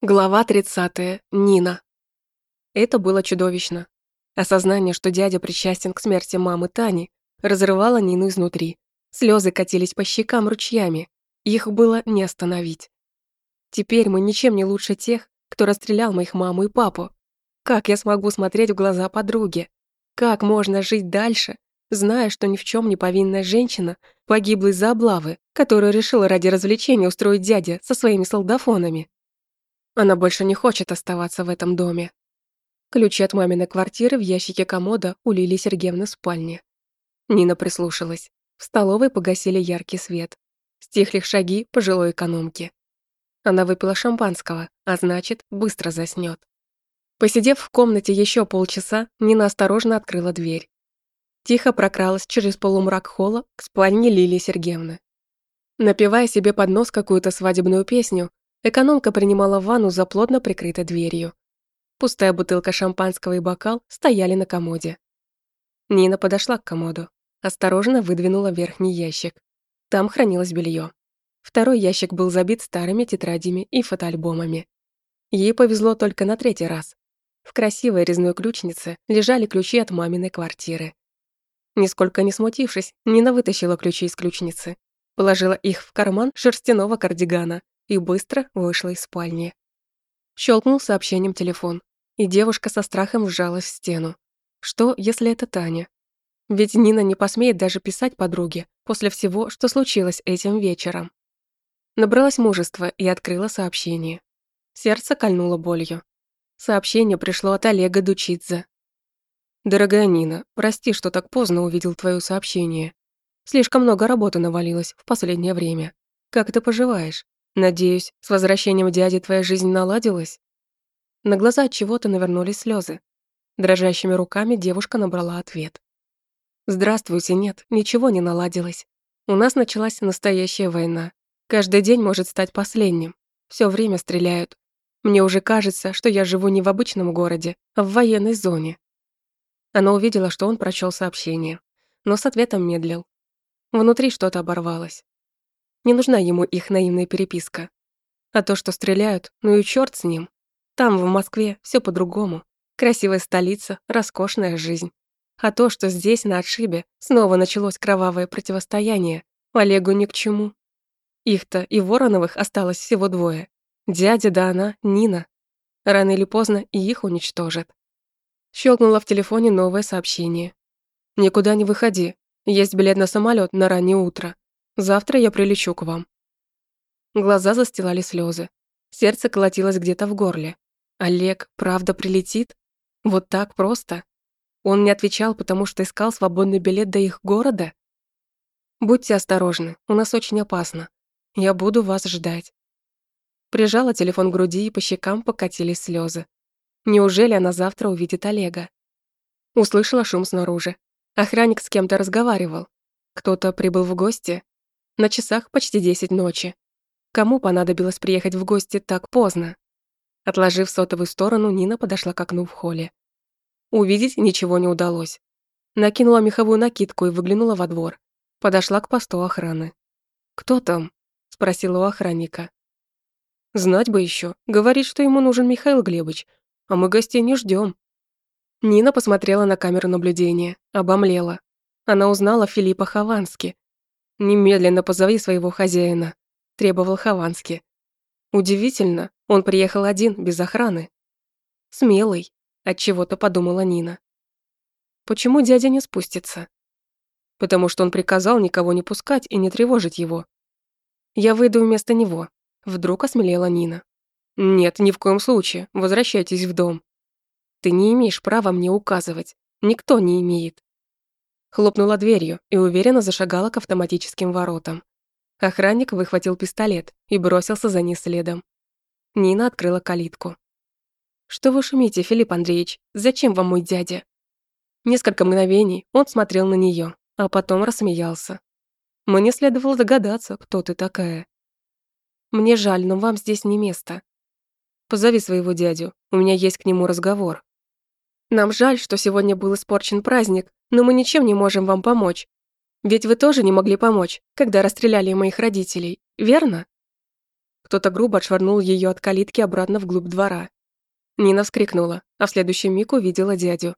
Глава 30. Нина. Это было чудовищно. Осознание, что дядя причастен к смерти мамы Тани, разрывало Нину изнутри. Слезы катились по щекам ручьями. Их было не остановить. Теперь мы ничем не лучше тех, кто расстрелял моих маму и папу. Как я смогу смотреть в глаза подруге? Как можно жить дальше, зная, что ни в чем не повинная женщина погибла из-за облавы, которую решила ради развлечения устроить дядя со своими солдафонами? Она больше не хочет оставаться в этом доме. Ключи от маминой квартиры в ящике комода у Лилии Сергеевны в спальне. Нина прислушалась. В столовой погасили яркий свет. Стихли шаги пожилой экономки. Она выпила шампанского, а значит, быстро заснёт. Посидев в комнате еще полчаса, Нина осторожно открыла дверь. Тихо прокралась через полумрак холла к спальне Лилии Сергеевны. Напевая себе под нос какую-то свадебную песню, Экономка принимала ванну за плотно прикрытой дверью. Пустая бутылка шампанского и бокал стояли на комоде. Нина подошла к комоду, осторожно выдвинула верхний ящик. Там хранилось белье. Второй ящик был забит старыми тетрадями и фотоальбомами. Ей повезло только на третий раз. В красивой резной ключнице лежали ключи от маминой квартиры. Нисколько не смутившись, Нина вытащила ключи из ключницы, положила их в карман шерстяного кардигана и быстро вышла из спальни. Щелкнул сообщением телефон, и девушка со страхом вжалась в стену. Что, если это Таня? Ведь Нина не посмеет даже писать подруге после всего, что случилось этим вечером. Набралась мужества и открыла сообщение. Сердце кольнуло болью. Сообщение пришло от Олега Дучидзе. «Дорогая Нина, прости, что так поздно увидел твое сообщение. Слишком много работы навалилось в последнее время. Как ты поживаешь? Надеюсь, с возвращением дяди твоя жизнь наладилась? На глаза от чего-то навернулись слезы. Дрожащими руками девушка набрала ответ. Здравствуйте, нет, ничего не наладилось. У нас началась настоящая война. Каждый день может стать последним. Все время стреляют. Мне уже кажется, что я живу не в обычном городе, а в военной зоне. Она увидела, что он прочел сообщение, но с ответом медлил. Внутри что-то оборвалось. Не нужна ему их наивная переписка. А то, что стреляют, ну и черт с ним. Там, в Москве, все по-другому. Красивая столица, роскошная жизнь. А то, что здесь, на отшибе, снова началось кровавое противостояние, Олегу ни к чему. Их-то и Вороновых осталось всего двое. Дядя да она, Нина. Рано или поздно и их уничтожат. Щелкнуло в телефоне новое сообщение. «Никуда не выходи. Есть билет на самолет на раннее утро. Завтра я прилечу к вам». Глаза застилали слезы. Сердце колотилось где-то в горле. Олег, правда, прилетит? Вот так просто? Он не отвечал, потому что искал свободный билет до их города? Будьте осторожны, у нас очень опасно. Я буду вас ждать. Прижала телефон к груди, и по щекам покатились слезы. Неужели она завтра увидит Олега? Услышала шум снаружи. Охранник с кем-то разговаривал. Кто-то прибыл в гости, на часах почти десять ночи. Кому понадобилось приехать в гости так поздно? Отложив сотовую сторону, Нина подошла к окну в холле. Увидеть ничего не удалось. Накинула меховую накидку и выглянула во двор. Подошла к посту охраны. «Кто там?» – спросила у охранника. «Знать бы еще. Говорит, что ему нужен Михаил Глебович, а мы гостей не ждем. Нина посмотрела на камеру наблюдения, обомлела. Она узнала Филиппа Ховански, «Немедленно позови своего хозяина», – требовал Хованский. Удивительно, он приехал один, без охраны. Смелый, от чего то подумала Нина. Почему дядя не спустится? Потому что он приказал никого не пускать и не тревожить его. Я выйду вместо него. Вдруг осмелела Нина. Нет, ни в коем случае, возвращайтесь в дом. Ты не имеешь права мне указывать. Никто не имеет. Хлопнула дверью и уверенно зашагала к автоматическим воротам. Охранник выхватил пистолет и бросился за ней следом. Нина открыла калитку. «Что вы шумите, Филипп Андреевич? Зачем вам мой дядя?» Несколько мгновений он смотрел на нее, а потом рассмеялся. «Мне следовало догадаться, кто ты такая». «Мне жаль, но вам здесь не место. Позови своего дядю, у меня есть к нему разговор». «Нам жаль, что сегодня был испорчен праздник, но мы ничем не можем вам помочь. Ведь вы тоже не могли помочь, когда расстреляли моих родителей, верно?» Кто-то грубо отшвырнул ее от калитки обратно вглубь двора. Нина вскрикнула, а в следующий миг увидела дядю.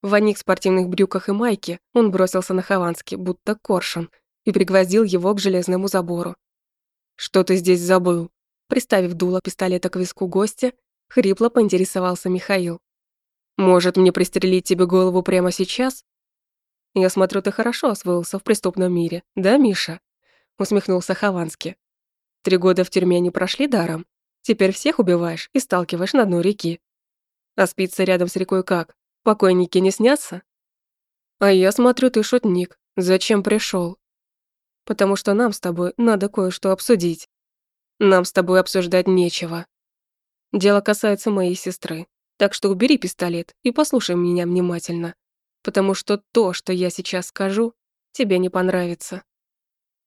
В одних спортивных брюках и майке он бросился на Хованский, будто коршун, и пригвоздил его к железному забору. «Что ты здесь забыл?» Приставив дуло пистолета к виску гостя, хрипло поинтересовался Михаил. «Может, мне пристрелить тебе голову прямо сейчас?» «Я смотрю, ты хорошо освоился в преступном мире, да, Миша?» Усмехнулся Хованский. «Три года в тюрьме не прошли даром? Теперь всех убиваешь и сталкиваешь на дно реки. А спится рядом с рекой как? Покойники не снятся? А я смотрю, ты шутник. Зачем пришел? Потому что нам с тобой надо кое-что обсудить. Нам с тобой обсуждать нечего. Дело касается моей сестры. Так что убери пистолет и послушай меня внимательно. Потому что то, что я сейчас скажу, тебе не понравится.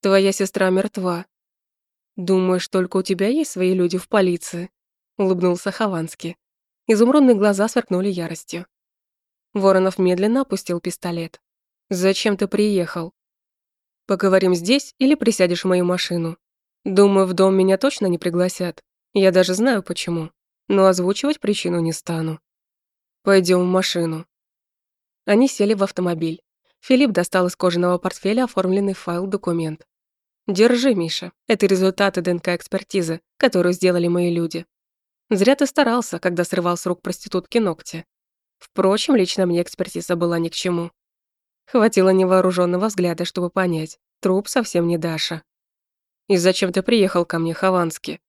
Твоя сестра мертва, «Думаешь, только у тебя есть свои люди в полиции?» — улыбнулся Хованский. Изумрудные глаза сверкнули яростью. Воронов медленно опустил пистолет. «Зачем ты приехал? Поговорим здесь или присядешь в мою машину? Думаю, в дом меня точно не пригласят. Я даже знаю почему. Но озвучивать причину не стану. Пойдем в машину». Они сели в автомобиль. Филипп достал из кожаного портфеля оформленный файл-документ. Держи, Миша. Это результаты ДНК-экспертизы, которую сделали мои люди. Зря ты старался, когда срывал с рук проститутки ногти. Впрочем, лично мне экспертиза была ни к чему. Хватило невооруженного взгляда, чтобы понять, труп совсем не Даша. И зачем ты приехал ко мне, Хованский?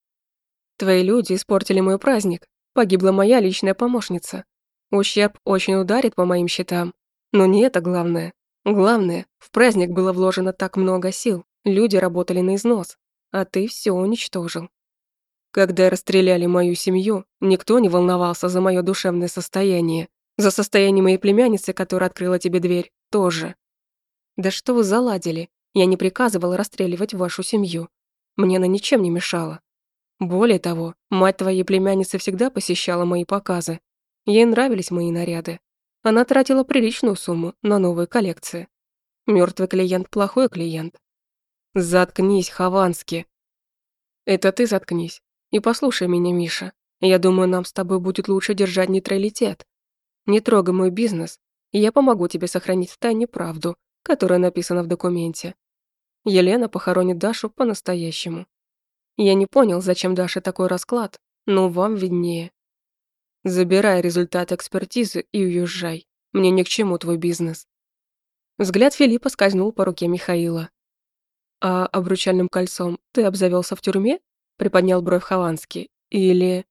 Твои люди испортили мой праздник. Погибла моя личная помощница. Ущерб очень ударит по моим счетам. Но не это главное. Главное, в праздник было вложено так много сил. Люди работали на износ, а ты все уничтожил. Когда расстреляли мою семью, никто не волновался за мое душевное состояние. За состояние моей племянницы, которая открыла тебе дверь, тоже. Да что вы заладили? Я не приказывала расстреливать вашу семью. Мне она ничем не мешала. Более того, мать твоей племянницы всегда посещала мои показы. Ей нравились мои наряды. Она тратила приличную сумму на новые коллекции. Мертвый клиент – плохой клиент. Заткнись, Ховански. Это ты заткнись. И послушай меня, Миша. Я думаю, нам с тобой будет лучше держать нейтралитет. Не трогай мой бизнес, и я помогу тебе сохранить в тайне правду, которая написана в документе. Елена похоронит Дашу по-настоящему. Я не понял, зачем Даше такой расклад, но вам виднее. Забирай результат экспертизы и уезжай. Мне ни к чему твой бизнес. Взгляд Филиппа скользнул по руке Михаила. «А обручальным кольцом ты обзавелся в тюрьме?» — приподнял бровь Хованский. «Или...»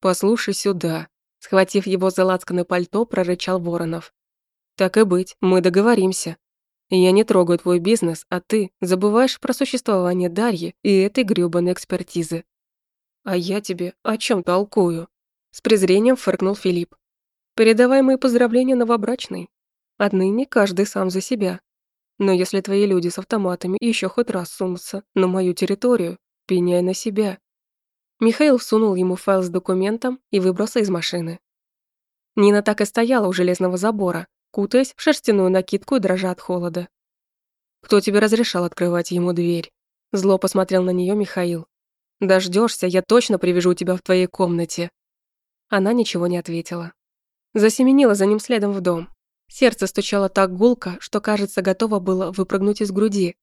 «Послушай сюда», — схватив его за лацканное пальто, прорычал Воронов. «Так и быть, мы договоримся. Я не трогаю твой бизнес, а ты забываешь про существование Дарьи и этой грёбаной экспертизы». «А я тебе о чем толкую?» С презрением фыркнул Филипп. «Передавай мои поздравления новобрачной. Отныне каждый сам за себя. Но если твои люди с автоматами еще хоть раз сунутся на мою территорию, пеняй на себя». Михаил всунул ему файл с документом и выбрался из машины. Нина так и стояла у железного забора, кутаясь в шерстяную накидку и дрожа от холода. «Кто тебе разрешал открывать ему дверь?» Зло посмотрел на нее Михаил. Дождешься, я точно привяжу тебя в твоей комнате». Она ничего не ответила. Засеменила за ним следом в дом. Сердце стучало так гулко, что, кажется, готово было выпрыгнуть из груди.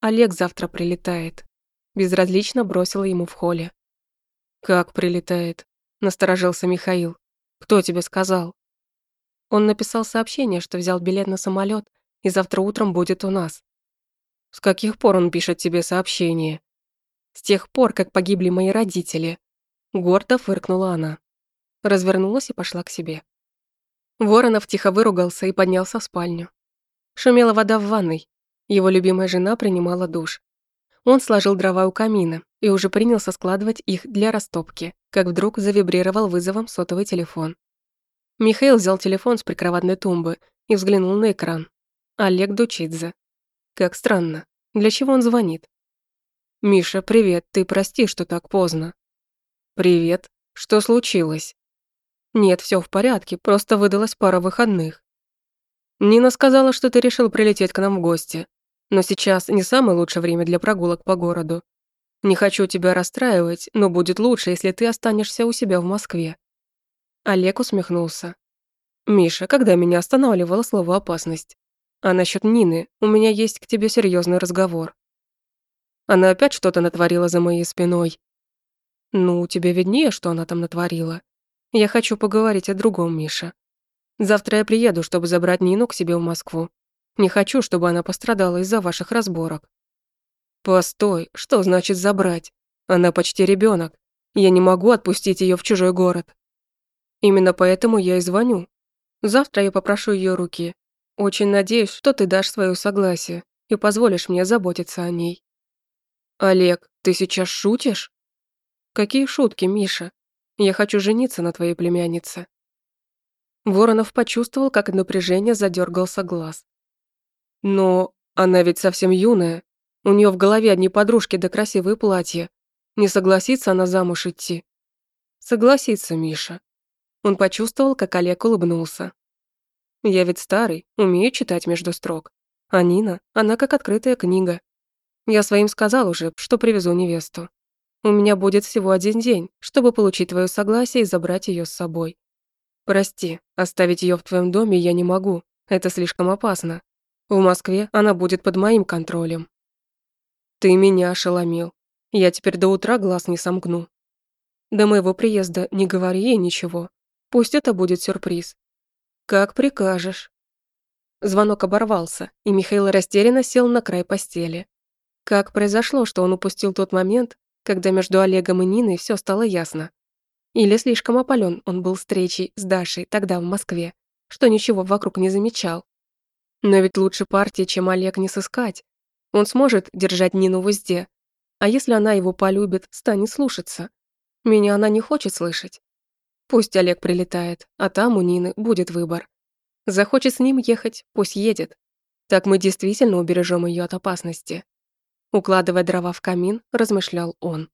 Олег завтра прилетает. Безразлично бросила ему в холле. «Как прилетает?» – насторожился Михаил. «Кто тебе сказал?» Он написал сообщение, что взял билет на самолет и завтра утром будет у нас. «С каких пор он пишет тебе сообщение?» «С тех пор, как погибли мои родители», – гордо фыркнула она. Развернулась и пошла к себе. Воронов тихо выругался и поднялся в спальню. Шумела вода в ванной. Его любимая жена принимала душ. Он сложил дрова у камина и уже принялся складывать их для растопки, как вдруг завибрировал вызовом сотовый телефон. Михаил взял телефон с прикроватной тумбы и взглянул на экран. Олег Дучидзе. Как странно. Для чего он звонит? «Миша, привет, ты прости, что так поздно». «Привет. Что случилось?» Нет, все в порядке, просто выдалась пара выходных. Нина сказала, что ты решил прилететь к нам в гости. Но сейчас не самое лучшее время для прогулок по городу. Не хочу тебя расстраивать, но будет лучше, если ты останешься у себя в Москве». Олег усмехнулся. «Миша, когда меня останавливало слово «опасность»? А насчет Нины, у меня есть к тебе серьезный разговор. Она опять что-то натворила за моей спиной. Ну, тебе виднее, что она там натворила. Я хочу поговорить о другом, Миша. Завтра я приеду, чтобы забрать Нину к себе в Москву. Не хочу, чтобы она пострадала из-за ваших разборок. Постой, что значит забрать? Она почти ребенок. Я не могу отпустить ее в чужой город. Именно поэтому я и звоню. Завтра я попрошу ее руки. Очень надеюсь, что ты дашь свое согласие и позволишь мне заботиться о ней. Олег, ты сейчас шутишь? Какие шутки, Миша? Я хочу жениться на твоей племяннице. Воронов почувствовал, как напряжение задергался глаз. Но она ведь совсем юная. У нее в голове одни подружки да красивые платья. Не согласится она замуж идти. Согласится, Миша. Он почувствовал, как Олег улыбнулся. Я ведь старый, умею читать между строк. А Нина, она как открытая книга. Я своим сказал уже, что привезу невесту. У меня будет всего один день, чтобы получить твое согласие и забрать ее с собой. Прости, оставить ее в твоем доме я не могу. Это слишком опасно. В Москве она будет под моим контролем. Ты меня ошеломил. Я теперь до утра глаз не сомкну. До моего приезда не говори ей ничего. Пусть это будет сюрприз. Как прикажешь. Звонок оборвался, и Михаил растерянно сел на край постели. Как произошло, что он упустил тот момент, когда между Олегом и Ниной все стало ясно? Или слишком опален он был встречей с Дашей тогда в Москве, что ничего вокруг не замечал? Но ведь лучше партии, чем Олег, не сыскать. Он сможет держать Нину в узде. А если она его полюбит, станет слушаться. Меня она не хочет слышать. Пусть Олег прилетает, а там у Нины будет выбор. Захочет с ним ехать, пусть едет. Так мы действительно убережем ее от опасности. Укладывая дрова в камин, размышлял он.